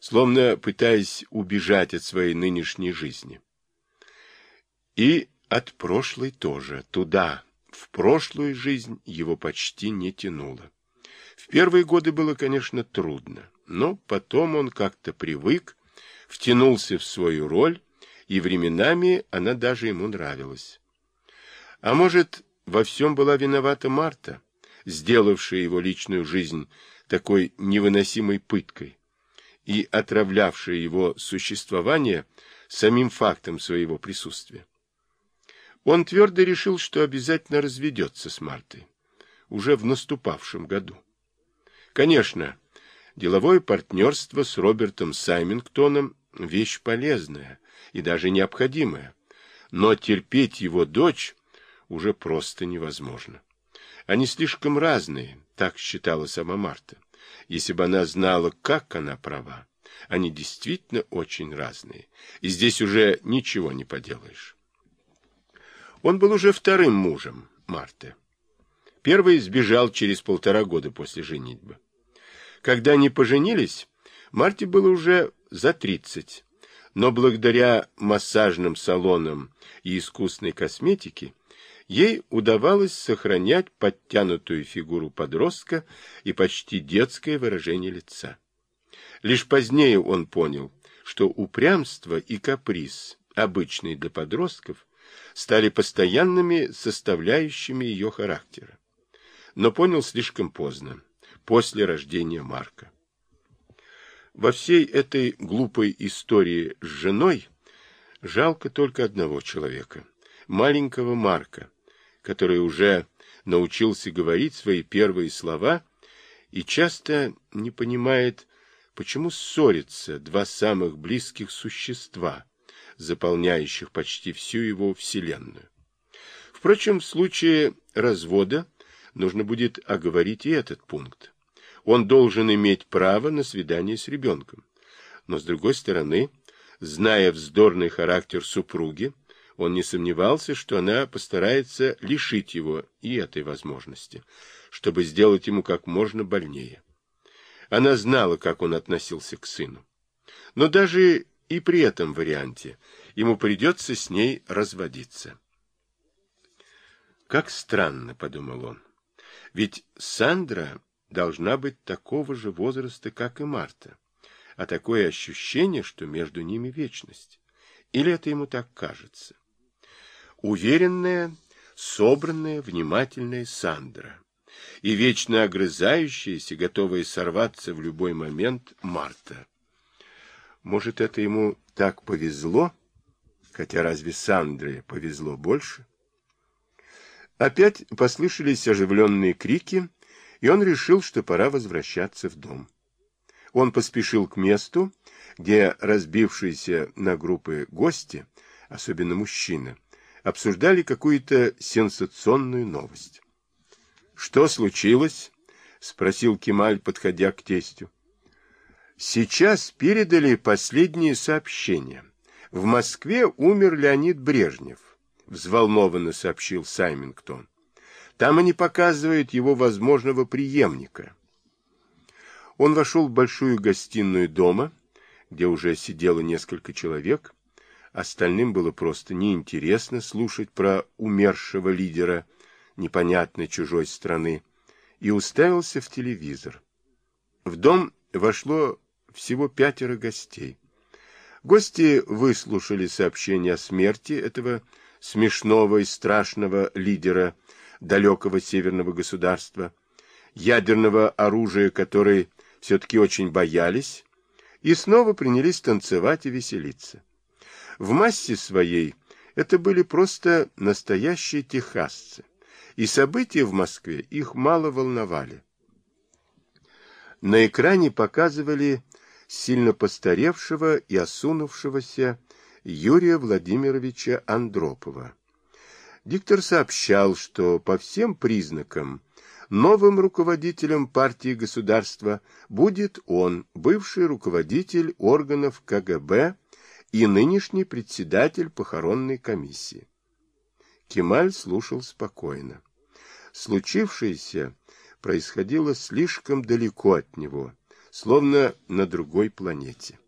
словно пытаясь убежать от своей нынешней жизни. И от прошлой тоже, туда, в прошлую жизнь его почти не тянуло. В первые годы было, конечно, трудно, но потом он как-то привык, втянулся в свою роль, и временами она даже ему нравилась. А может, во всем была виновата Марта, сделавшая его личную жизнь такой невыносимой пыткой и отравлявшая его существование самим фактом своего присутствия. Он твердо решил, что обязательно разведется с Мартой, уже в наступавшем году. Конечно, деловое партнерство с Робертом Саймингтоном – вещь полезная и даже необходимая, но терпеть его дочь уже просто невозможно. Они слишком разные, так считала сама Марта. Если бы она знала, как она права, они действительно очень разные, и здесь уже ничего не поделаешь. Он был уже вторым мужем Марты. Первый сбежал через полтора года после женитьбы. Когда они поженились, Марте было уже за тридцать, но благодаря массажным салонам и искусной косметике ей удавалось сохранять подтянутую фигуру подростка и почти детское выражение лица. Лишь позднее он понял, что упрямство и каприз, обычные для подростков, стали постоянными составляющими ее характера. Но понял слишком поздно, после рождения Марка. Во всей этой глупой истории с женой жалко только одного человека, маленького Марка, который уже научился говорить свои первые слова и часто не понимает, почему ссорятся два самых близких существа, заполняющих почти всю его вселенную. Впрочем, в случае развода нужно будет оговорить и этот пункт. Он должен иметь право на свидание с ребенком. Но, с другой стороны, зная вздорный характер супруги, он не сомневался, что она постарается лишить его и этой возможности, чтобы сделать ему как можно больнее. Она знала, как он относился к сыну. Но даже и при этом варианте ему придется с ней разводиться. «Как странно», — подумал он, — «ведь Сандра должна быть такого же возраста, как и Марта, а такое ощущение, что между ними вечность. Или это ему так кажется?» Уверенная, собранная, внимательная Сандра и вечно огрызающаяся, готовая сорваться в любой момент Марта. Может, это ему так повезло? Хотя разве Сандре повезло больше? Опять послышались оживленные крики, и он решил, что пора возвращаться в дом. Он поспешил к месту, где разбившиеся на группы гости, особенно мужчины, обсуждали какую-то сенсационную новость. «Что случилось?» — спросил Кемаль, подходя к тестю. «Сейчас передали последние сообщения. В Москве умер Леонид Брежнев», — взволнованно сообщил Саймингтон. «Там они показывают его возможного преемника». Он вошел в большую гостиную дома, где уже сидело несколько человек. Остальным было просто неинтересно слушать про умершего лидера – непонятной чужой страны, и уставился в телевизор. В дом вошло всего пятеро гостей. Гости выслушали сообщение о смерти этого смешного и страшного лидера далекого северного государства, ядерного оружия, которой все-таки очень боялись, и снова принялись танцевать и веселиться. В массе своей это были просто настоящие техасцы и события в Москве их мало волновали. На экране показывали сильно постаревшего и осунувшегося Юрия Владимировича Андропова. Диктор сообщал, что по всем признакам новым руководителем партии государства будет он, бывший руководитель органов КГБ и нынешний председатель похоронной комиссии. Кемаль слушал спокойно. Случившееся происходило слишком далеко от него, словно на другой планете.